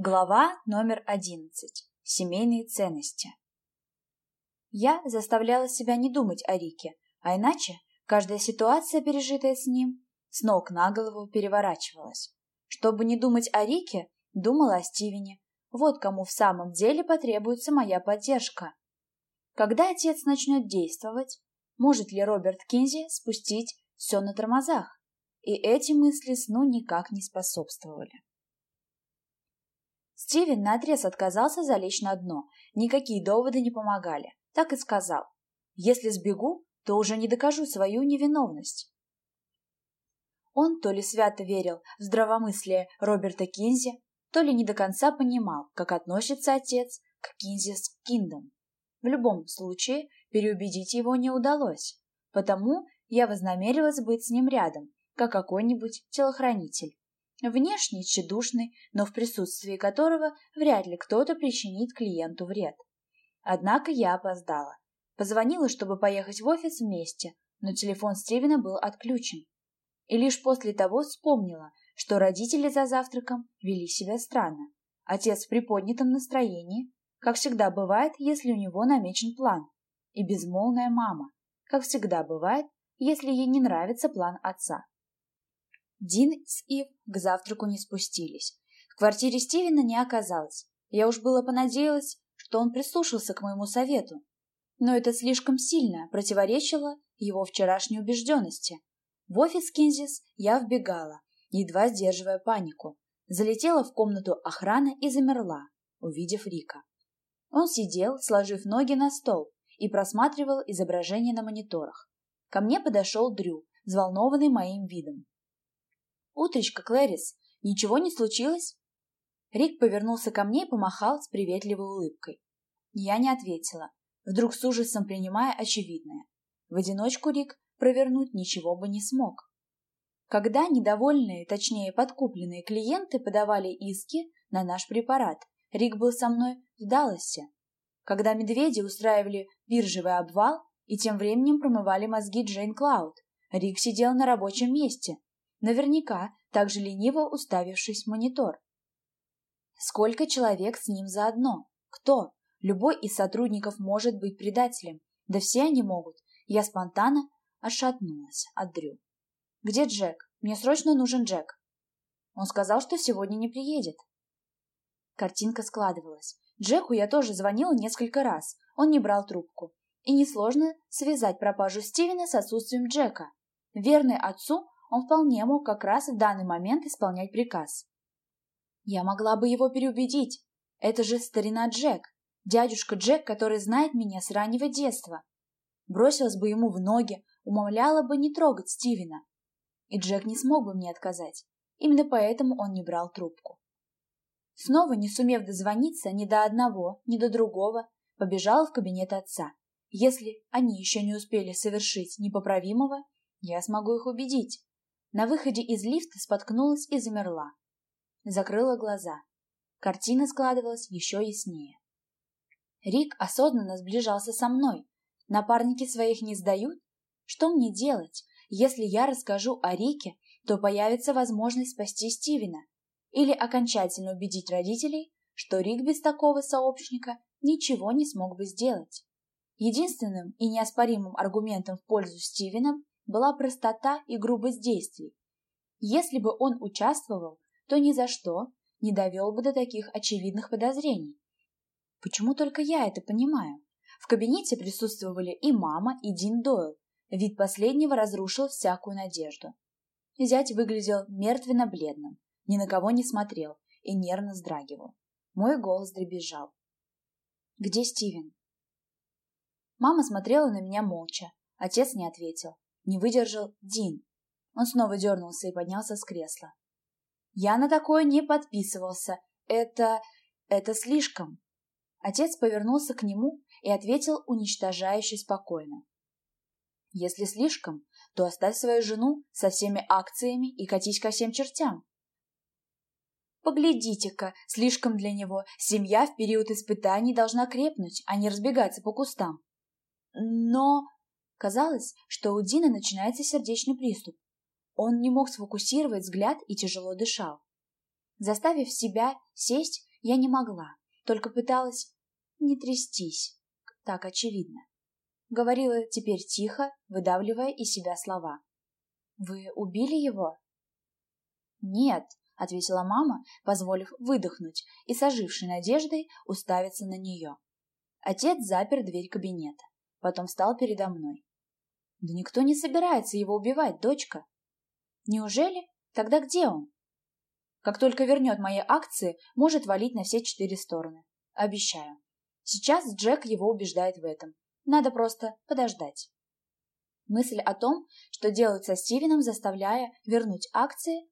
Глава номер одиннадцать. Семейные ценности. Я заставляла себя не думать о Рике, а иначе каждая ситуация, пережитая с ним, с ног на голову переворачивалась. Чтобы не думать о Рике, думала о Стивене. Вот кому в самом деле потребуется моя поддержка. Когда отец начнет действовать, может ли Роберт Кинзи спустить все на тормозах? И эти мысли сну никак не способствовали. Стивен наотрез отказался залечь на дно. Никакие доводы не помогали. Так и сказал. Если сбегу, то уже не докажу свою невиновность. Он то ли свято верил в здравомыслие Роберта Кинзи, то ли не до конца понимал, как относится отец к Кинзи с Киндом. В любом случае, переубедить его не удалось, потому я вознамерилась быть с ним рядом, как какой-нибудь телохранитель. Внешне тщедушный, но в присутствии которого вряд ли кто-то причинит клиенту вред. Однако я опоздала. Позвонила, чтобы поехать в офис вместе, но телефон Стивена был отключен. И лишь после того вспомнила, что родители за завтраком вели себя странно. Отец в приподнятом настроении, как всегда бывает, если у него намечен план, и безмолвная мама, как всегда бывает, если ей не нравится план отца. Дин с Ив к завтраку не спустились. В квартире Стивена не оказалось. Я уж было понадеялась, что он прислушался к моему совету. Но это слишком сильно противоречило его вчерашней убежденности. В офис Кинзис я вбегала, едва сдерживая панику. Залетела в комнату охраны и замерла, увидев Рика. Он сидел, сложив ноги на стол, и просматривал изображение на мониторах. Ко мне подошел Дрю, взволнованный моим видом. «Утречка, Клэрис, ничего не случилось?» Рик повернулся ко мне и помахал с приветливой улыбкой. Я не ответила, вдруг с ужасом принимая очевидное. В одиночку Рик провернуть ничего бы не смог. Когда недовольные, точнее подкупленные клиенты подавали иски на наш препарат, Рик был со мной в Далласе. Когда медведи устраивали биржевый обвал и тем временем промывали мозги Джейн Клауд, Рик сидел на рабочем месте, наверняка также лениво уставившись в монитор. Сколько человек с ним заодно? Кто? Любой из сотрудников может быть предателем. Да все они могут. Я спонтанно отшатнулась от Дрю. «Где Джек? Мне срочно нужен Джек». Он сказал, что сегодня не приедет. Картинка складывалась. Джеку я тоже звонила несколько раз. Он не брал трубку. И несложно связать пропажу Стивена с отсутствием Джека. Верный отцу, он вполне мог как раз в данный момент исполнять приказ. Я могла бы его переубедить. Это же старина Джек, дядюшка Джек, который знает меня с раннего детства. Бросилась бы ему в ноги, умоляла бы не трогать Стивена. И Джек не смог бы мне отказать. Именно поэтому он не брал трубку. Снова, не сумев дозвониться ни до одного, ни до другого, побежала в кабинет отца. Если они еще не успели совершить непоправимого, я смогу их убедить. На выходе из лифта споткнулась и замерла. Закрыла глаза. Картина складывалась еще яснее. Рик осознанно сближался со мной. Напарники своих не сдают? Что мне делать? Если я расскажу о Рике, то появится возможность спасти Стивена или окончательно убедить родителей, что Рик без такого сообщника ничего не смог бы сделать. Единственным и неоспоримым аргументом в пользу Стивена была простота и грубость действий. Если бы он участвовал, то ни за что не довел бы до таких очевидных подозрений. Почему только я это понимаю? В кабинете присутствовали и мама, и Дин Дойл. Вид последнего разрушил всякую надежду. Зять выглядел мертвенно-бледным, ни на кого не смотрел и нервно вздрагивал. Мой голос дребезжал. «Где Стивен?» Мама смотрела на меня молча. Отец не ответил. Не выдержал Дин. Он снова дернулся и поднялся с кресла. Я на такое не подписывался. Это... это слишком. Отец повернулся к нему и ответил уничтожающе спокойно. Если слишком, то оставь свою жену со всеми акциями и катись ко всем чертям. Поглядите-ка, слишком для него. Семья в период испытаний должна крепнуть, а не разбегаться по кустам. Но Казалось, что у Дина начинается сердечный приступ. Он не мог сфокусировать взгляд и тяжело дышал. Заставив себя сесть, Я не могла, только пыталась не трястись, так очевидно. Говорила теперь тихо, выдавливая из себя слова. «Вы убили его?» «Нет», — ответила мама, позволив выдохнуть и с ожившей надеждой уставиться на нее. Отец запер дверь кабинета, потом встал передо мной. «Да никто не собирается его убивать, дочка». «Неужели? Тогда где он?» «Как только вернет мои акции, может валить на все четыре стороны. Обещаю. Сейчас Джек его убеждает в этом. Надо просто подождать». Мысль о том, что делать со Стивеном, заставляя вернуть акции,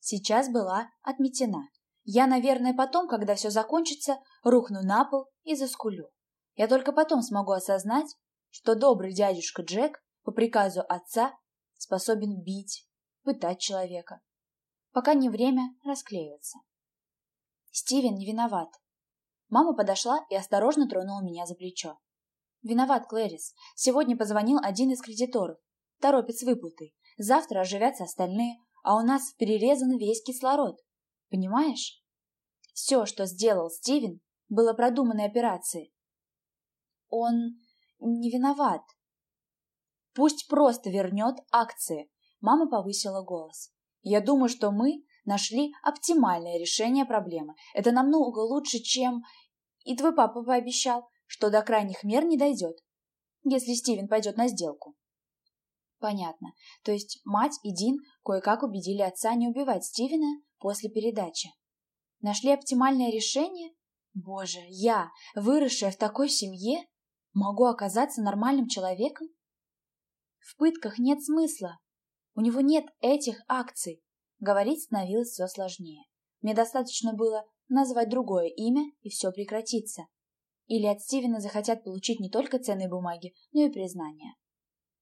сейчас была отметена. Я, наверное, потом, когда все закончится, рухну на пол и заскулю. Я только потом смогу осознать, что добрый дядюшка Джек по приказу отца способен бить, пытать человека, пока не время расклеиваться. Стивен не виноват. Мама подошла и осторожно тронула меня за плечо. Виноват, Клэрис. Сегодня позвонил один из кредиторов. Торопит с выплатой. Завтра оживятся остальные, а у нас перерезан весь кислород. Понимаешь? Все, что сделал Стивен, было продуманной операцией. Он не виноват. Пусть просто вернет акции. Мама повысила голос. Я думаю, что мы нашли оптимальное решение проблемы. Это намного лучше, чем... И твой папа пообещал, что до крайних мер не дойдет, если Стивен пойдет на сделку. Понятно. То есть мать и Дин кое-как убедили отца не убивать Стивена после передачи. Нашли оптимальное решение? Боже, я, выросшая в такой семье, могу оказаться нормальным человеком? В пытках нет смысла. У него нет этих акций. Говорить становилось все сложнее. Мне достаточно было назвать другое имя, и все прекратится. Или от Стивена захотят получить не только ценные бумаги, но и признание.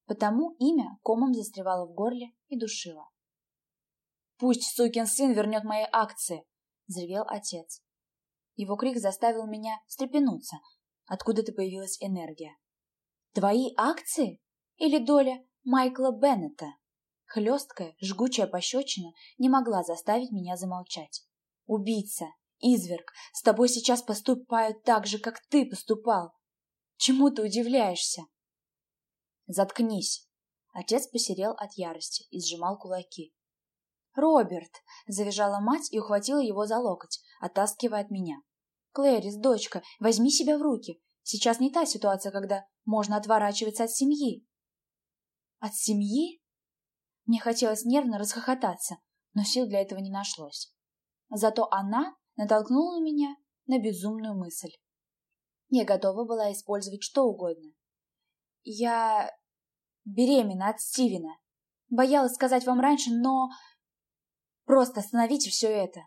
Потому имя комом застревало в горле и душило. «Пусть сукин сын вернет мои акции!» — взревел отец. Его крик заставил меня встрепенуться. Откуда-то появилась энергия. «Твои акции? Или доля Майкла Беннета?» Хлесткая, жгучая пощечина не могла заставить меня замолчать. «Убийца! Изверг! С тобой сейчас поступают так же, как ты поступал! Чему ты удивляешься?» «Заткнись!» Отец посерел от ярости и сжимал кулаки. «Роберт!» — завизжала мать и ухватила его за локоть, оттаскивая от меня. «Клэрис, дочка, возьми себя в руки. Сейчас не та ситуация, когда можно отворачиваться от семьи». «От семьи?» Мне хотелось нервно расхохотаться, но сил для этого не нашлось. Зато она натолкнула меня на безумную мысль. Я готова была использовать что угодно. Я беременна от Стивена. Боялась сказать вам раньше, но Просто остановите все это.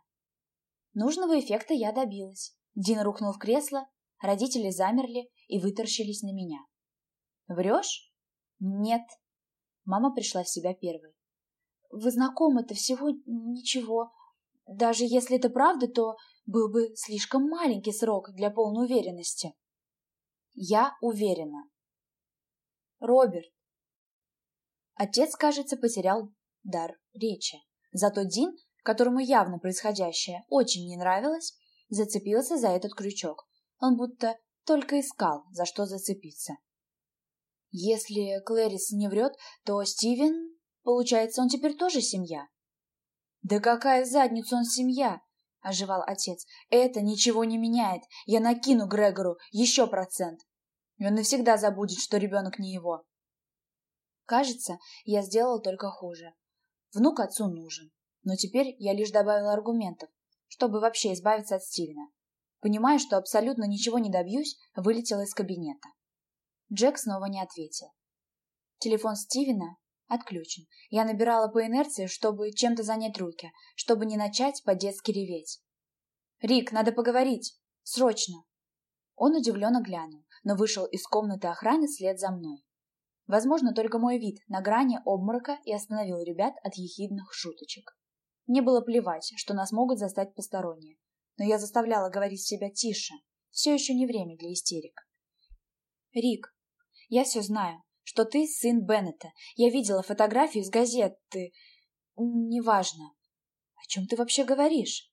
Нужного эффекта я добилась. Дин рухнул в кресло, родители замерли и выторщились на меня. Врешь? Нет. Мама пришла в себя первой. Вы знакомы-то всего ничего. Даже если это правда, то был бы слишком маленький срок для полной уверенности. Я уверена. Роберт. Отец, кажется, потерял дар речи. Зато Дин, которому явно происходящее очень не нравилось, зацепился за этот крючок. Он будто только искал, за что зацепиться. Если Клэрис не врет, то Стивен, получается, он теперь тоже семья. Да какая задница он семья, оживал отец. Это ничего не меняет. Я накину Грегору еще процент. И он навсегда забудет, что ребенок не его. Кажется, я сделал только хуже. Внук отцу нужен. Но теперь я лишь добавила аргументов, чтобы вообще избавиться от Стивена. Понимая, что абсолютно ничего не добьюсь, вылетела из кабинета. Джек снова не ответил. Телефон Стивена отключен. Я набирала по инерции, чтобы чем-то занять руки, чтобы не начать по-детски реветь. «Рик, надо поговорить! Срочно!» Он удивленно глянул, но вышел из комнаты охраны вслед за мной. Возможно, только мой вид на грани обморока и остановил ребят от ехидных шуточек. Мне было плевать, что нас могут застать посторонние, но я заставляла говорить себя тише. Все еще не время для истерик. «Рик, я все знаю, что ты сын Беннета. Я видела фотографию из газеты. Неважно. О чем ты вообще говоришь?»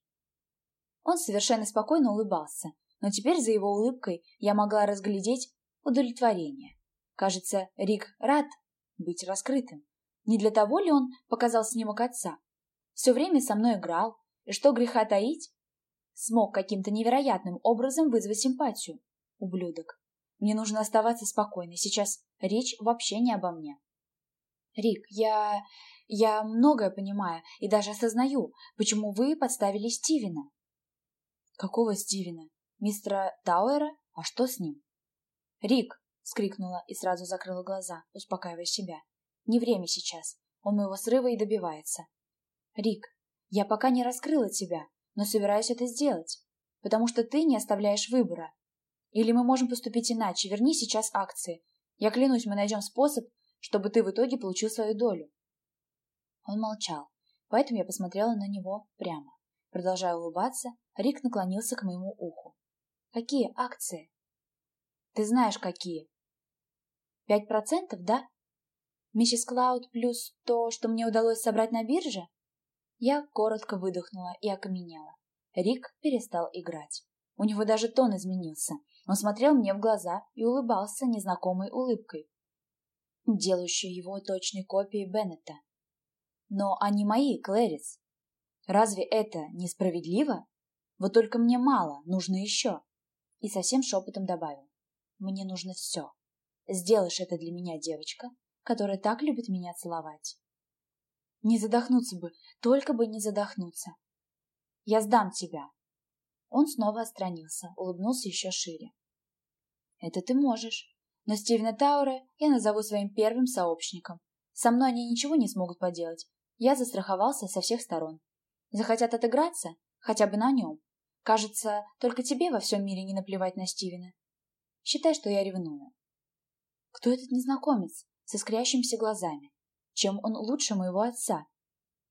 Он совершенно спокойно улыбался, но теперь за его улыбкой я могла разглядеть удовлетворение. Кажется, Рик рад быть раскрытым. Не для того ли он показал снимок отца? Все время со мной играл, и что греха таить? Смог каким-то невероятным образом вызвать симпатию. Ублюдок. Мне нужно оставаться спокойной. Сейчас речь вообще не обо мне. Рик, я... я многое понимаю и даже осознаю, почему вы подставили Стивена. Какого Стивена? Мистера Тауэра? А что с ним? Рик, скрикнула и сразу закрыла глаза, успокаивая себя. Не время сейчас. Он моего срыва и добивается. Рик, я пока не раскрыла тебя, но собираюсь это сделать, потому что ты не оставляешь выбора. Или мы можем поступить иначе. Верни сейчас акции. Я клянусь, мы найдем способ, чтобы ты в итоге получил свою долю. Он молчал, поэтому я посмотрела на него прямо. Продолжая улыбаться, Рик наклонился к моему уху. «Какие акции?» «Ты знаешь, какие». «Пять процентов, да?» «Миссис Клауд плюс то, что мне удалось собрать на бирже?» Я коротко выдохнула и окаменела. Рик перестал играть. У него даже тон изменился. Он смотрел мне в глаза и улыбался незнакомой улыбкой, делающей его точной копией Беннета. Но они мои, Клэрис. Разве это несправедливо? Вот только мне мало, нужно еще. И совсем шепотом добавил. Мне нужно все. Сделаешь это для меня, девочка, которая так любит меня целовать. Не задохнуться бы, только бы не задохнуться. Я сдам тебя. Он снова отстранился, улыбнулся еще шире. Это ты можешь. Но Стивена Таура я назову своим первым сообщником. Со мной они ничего не смогут поделать. Я застраховался со всех сторон. Захотят отыграться? Хотя бы на нем. Кажется, только тебе во всем мире не наплевать на Стивена. Считай, что я ревную. Кто этот незнакомец с искрящимися глазами? Чем он лучше моего отца?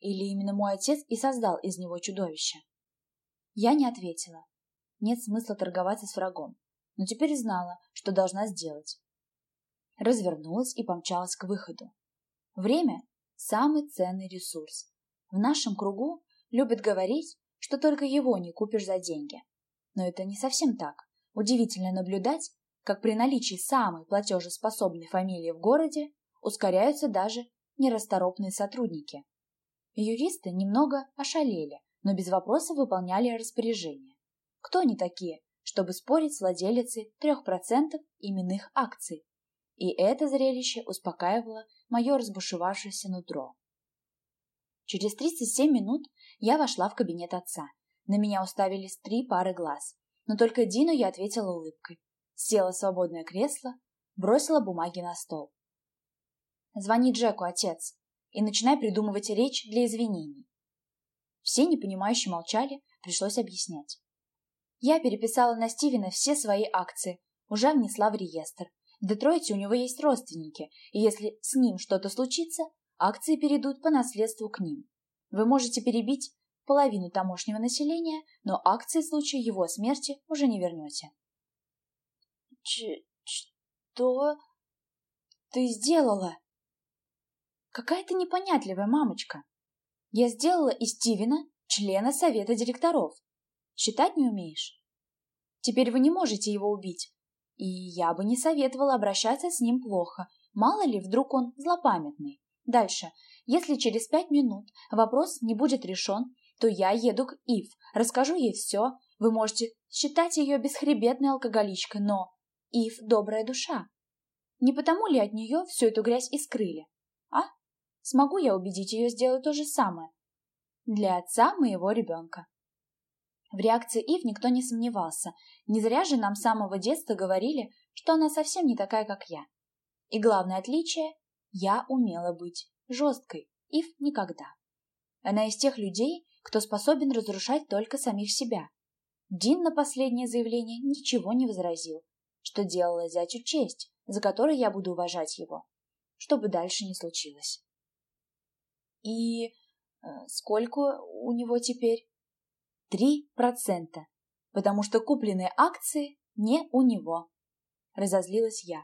Или именно мой отец и создал из него чудовище? Я не ответила. Нет смысла торговаться с врагом. Но теперь знала, что должна сделать. Развернулась и помчалась к выходу. Время – самый ценный ресурс. В нашем кругу Любит говорить, что только его не купишь за деньги. Но это не совсем так. Удивительно наблюдать, как при наличии самой платежеспособной фамилии в городе ускоряются даже нерасторопные сотрудники. Юристы немного ошалели, но без вопросов выполняли распоряжения. Кто они такие, чтобы спорить с владелицей 3% именных акций? И это зрелище успокаивало мое разбушевавшееся нутро. Через 37 минут я вошла в кабинет отца. На меня уставились три пары глаз. Но только Дину я ответила улыбкой. Села в свободное кресло, бросила бумаги на стол. «Звони Джеку, отец, и начинай придумывать речь для извинений». Все непонимающе молчали, пришлось объяснять. Я переписала на Стивена все свои акции, уже внесла в реестр. В Детройте у него есть родственники, и если с ним что-то случится, акции перейдут по наследству к ним. Вы можете перебить половину тамошнего населения, но акции в случае его смерти уже не вернете. Ч что ты сделала? Какая-то непонятливая мамочка. Я сделала из Стивена члена совета директоров. Считать не умеешь? Теперь вы не можете его убить. И я бы не советовала обращаться с ним плохо. Мало ли, вдруг он злопамятный. Дальше. Если через пять минут вопрос не будет решен, то я еду к Ив, расскажу ей все. Вы можете считать ее бесхребетной алкоголичкой, но Ив – добрая душа. Не потому ли от нее всю эту грязь и скрыли? Смогу я убедить ее сделать то же самое? Для отца моего ребенка. В реакции Ив никто не сомневался. Не зря же нам с самого детства говорили, что она совсем не такая, как я. И главное отличие – я умела быть жесткой, Ив никогда. Она из тех людей, кто способен разрушать только самих себя. Дин на последнее заявление ничего не возразил, что делала зятю честь, за которой я буду уважать его, что бы дальше ни случилось. И э, сколько у него теперь? Три процента, потому что купленные акции не у него. Разозлилась я.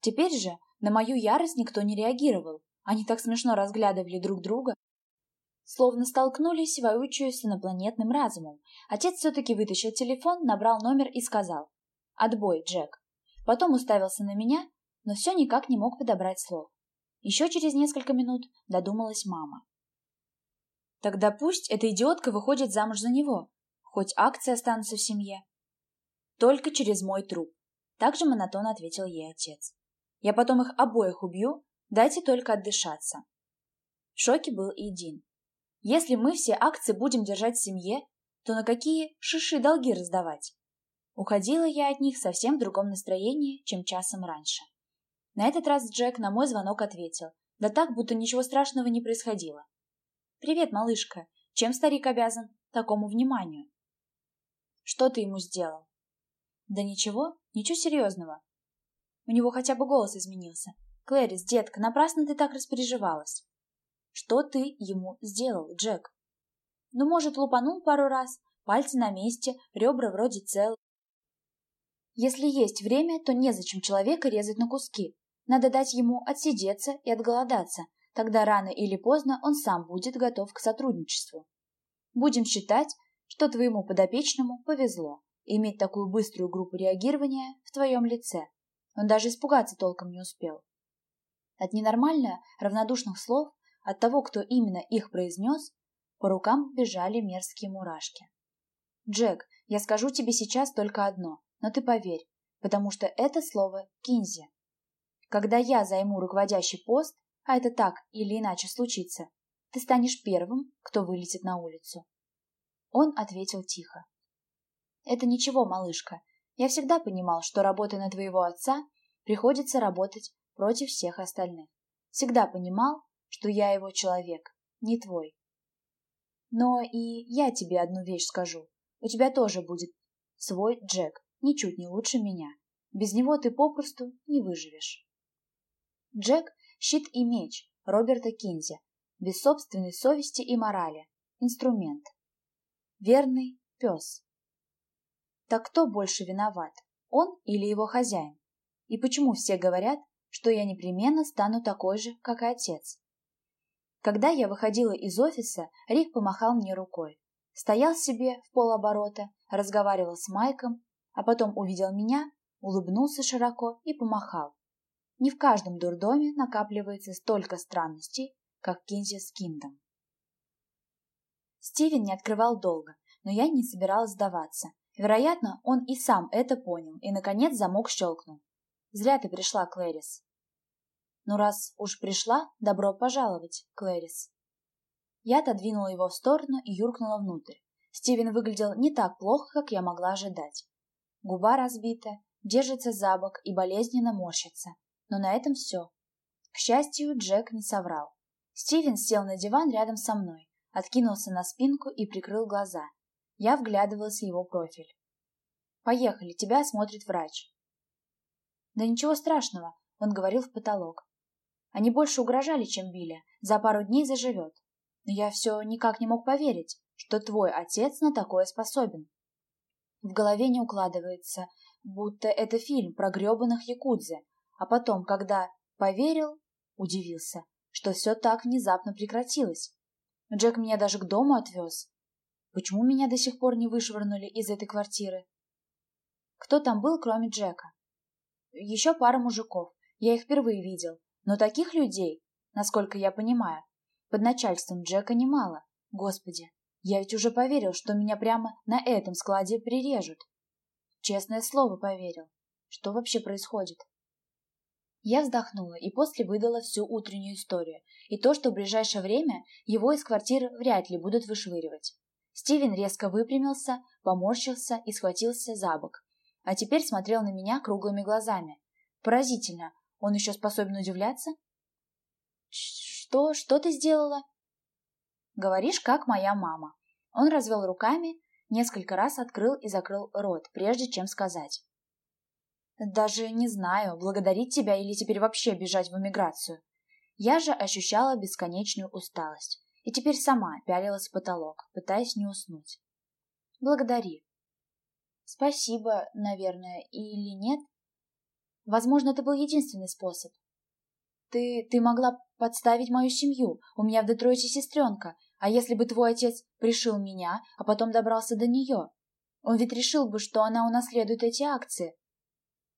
Теперь же на мою ярость никто не реагировал, они так смешно разглядывали друг друга. Словно столкнулись воючую с инопланетным разумом. Отец все-таки вытащил телефон, набрал номер и сказал «Отбой, Джек». Потом уставился на меня, но все никак не мог подобрать слов. Еще через несколько минут додумалась мама. Тогда пусть эта идиотка выходит замуж за него, хоть акции останутся в семье. Только через мой труп. Так же монотонно ответил ей отец. Я потом их обоих убью, дайте только отдышаться. В шоке был и Дин. Если мы все акции будем держать в семье, то на какие шиши долги раздавать? Уходила я от них совсем в другом настроении, чем часом раньше. На этот раз Джек на мой звонок ответил, да так, будто ничего страшного не происходило. «Привет, малышка. Чем старик обязан такому вниманию?» «Что ты ему сделал?» «Да ничего, ничего серьезного». У него хотя бы голос изменился. «Клэрис, детка, напрасно ты так распереживалась». «Что ты ему сделал, Джек?» «Ну, может, лупанул пару раз, пальцы на месте, ребра вроде целы. Если есть время, то незачем человека резать на куски. Надо дать ему отсидеться и отголодаться, Тогда рано или поздно он сам будет готов к сотрудничеству. Будем считать, что твоему подопечному повезло иметь такую быструю группу реагирования в твоем лице. Он даже испугаться толком не успел. От ненормально равнодушных слов, от того, кто именно их произнес, по рукам бежали мерзкие мурашки. «Джек, я скажу тебе сейчас только одно, но ты поверь, потому что это слово «кинзи». Когда я займу руководящий пост, а это так или иначе случится, ты станешь первым, кто вылетит на улицу. Он ответил тихо. Это ничего, малышка. Я всегда понимал, что работая на твоего отца, приходится работать против всех остальных. Всегда понимал, что я его человек, не твой. Но и я тебе одну вещь скажу. У тебя тоже будет свой Джек, ничуть не лучше меня. Без него ты попросту не выживешь. Джек Щит и меч Роберта Кинзи. Без собственной совести и морали. Инструмент. Верный пес. Так кто больше виноват, он или его хозяин? И почему все говорят, что я непременно стану такой же, как и отец? Когда я выходила из офиса, Рик помахал мне рукой. Стоял себе в полоборота, разговаривал с Майком, а потом увидел меня, улыбнулся широко и помахал. Не в каждом дурдоме накапливается столько странностей, как Кинзи с Киндом. Стивен не открывал долго, но я не собиралась сдаваться. Вероятно, он и сам это понял, и, наконец, замок щелкнул. «Зря ты пришла, Клэрис». «Ну, раз уж пришла, добро пожаловать, Клэрис». Я отодвинула его в сторону и юркнула внутрь. Стивен выглядел не так плохо, как я могла ожидать. Губа разбита, держится за бок и болезненно морщится. Но на этом все. К счастью, Джек не соврал. Стивен сел на диван рядом со мной, откинулся на спинку и прикрыл глаза. Я вглядывалась в его профиль. «Поехали, тебя осмотрит врач». «Да ничего страшного», — он говорил в потолок. «Они больше угрожали, чем били. За пару дней заживет. Но я все никак не мог поверить, что твой отец на такое способен. В голове не укладывается, будто это фильм про гребаных якудзы, а потом, когда поверил, удивился, что все так внезапно прекратилось. Джек меня даже к дому отвез. Почему меня до сих пор не вышвырнули из этой квартиры? Кто там был, кроме Джека? Еще пара мужиков. Я их впервые видел. Но таких людей, насколько я понимаю, под начальством Джека немало. Господи, я ведь уже поверил, что меня прямо на этом складе прирежут. Честное слово поверил. Что вообще происходит? Я вздохнула и после выдала всю утреннюю историю и то, что в ближайшее время его из квартиры вряд ли будут вышвыривать. Стивен резко выпрямился, поморщился и схватился за бок, а теперь смотрел на меня круглыми глазами. Поразительно, он еще способен удивляться? «Что? Что ты сделала?» «Говоришь, как моя мама». Он развел руками, несколько раз открыл и закрыл рот, прежде чем сказать. Даже не знаю, благодарить тебя или теперь вообще бежать в эмиграцию. Я же ощущала бесконечную усталость и теперь сама пялилась в потолок, пытаясь не уснуть. Благодари. Спасибо, наверное, или нет? Возможно, это был единственный способ. Ты, ты могла подставить мою семью. У меня в Детройте сестренка. А если бы твой отец пришил меня, а потом добрался до нее? Он ведь решил бы, что она унаследует эти акции.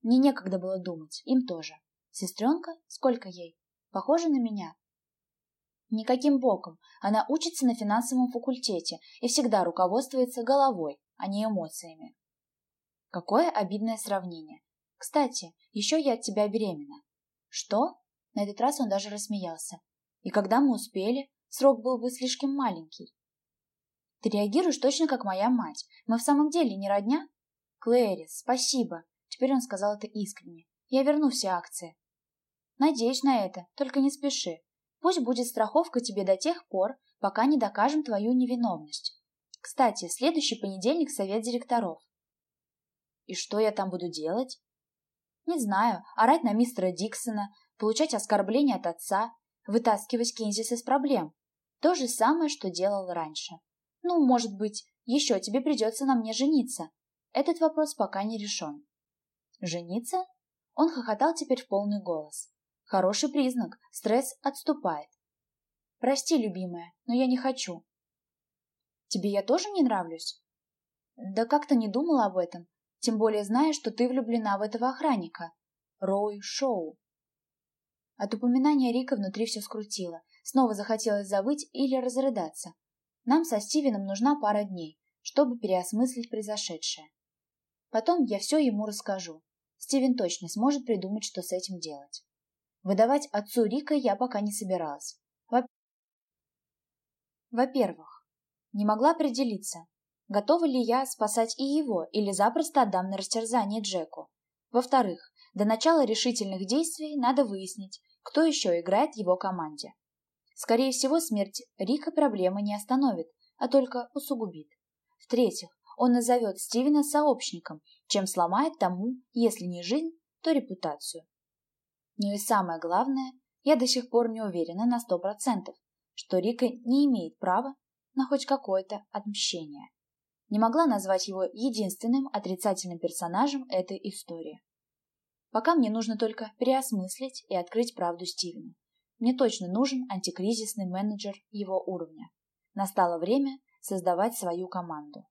Мне некогда было думать, им тоже. Сестренка? Сколько ей? Похожа на меня? Никаким боком. Она учится на финансовом факультете и всегда руководствуется головой, а не эмоциями. Какое обидное сравнение. Кстати, еще я от тебя беременна. Что? На этот раз он даже рассмеялся. И когда мы успели, срок был бы слишком маленький. Ты реагируешь точно как моя мать. Мы в самом деле не родня? Клэрис, спасибо. Теперь он сказал это искренне. Я верну все акции. Надеюсь на это, только не спеши. Пусть будет страховка тебе до тех пор, пока не докажем твою невиновность. Кстати, следующий понедельник совет директоров. И что я там буду делать? Не знаю, орать на мистера Диксона, получать оскорбления от отца, вытаскивать Кинзис из проблем. То же самое, что делал раньше. Ну, может быть, еще тебе придется на мне жениться. Этот вопрос пока не решен. Жениться? Он хохотал теперь в полный голос. Хороший признак, стресс отступает. Прости, любимая, но я не хочу. Тебе я тоже не нравлюсь? Да как-то не думала об этом, тем более зная, что ты влюблена в этого охранника. Рой Шоу. От упоминания Рика внутри все скрутило. Снова захотелось завыть или разрыдаться. Нам со Стивеном нужна пара дней, чтобы переосмыслить произошедшее. Потом я все ему расскажу. Стивен точно сможет придумать, что с этим делать. Выдавать отцу Рика я пока не собиралась. Во-первых, не могла определиться, готова ли я спасать и его, или запросто отдам на растерзание Джеку. Во-вторых, до начала решительных действий надо выяснить, кто еще играет в его команде. Скорее всего, смерть Рика проблемы не остановит, а только усугубит. В-третьих, он назовет Стивена сообщником, чем сломает тому, если не жизнь, то репутацию. Но и самое главное, я до сих пор не уверена на сто процентов, что Рика не имеет права на хоть какое-то отмщение. Не могла назвать его единственным отрицательным персонажем этой истории. Пока мне нужно только переосмыслить и открыть правду Стивену. Мне точно нужен антикризисный менеджер его уровня. Настало время создавать свою команду.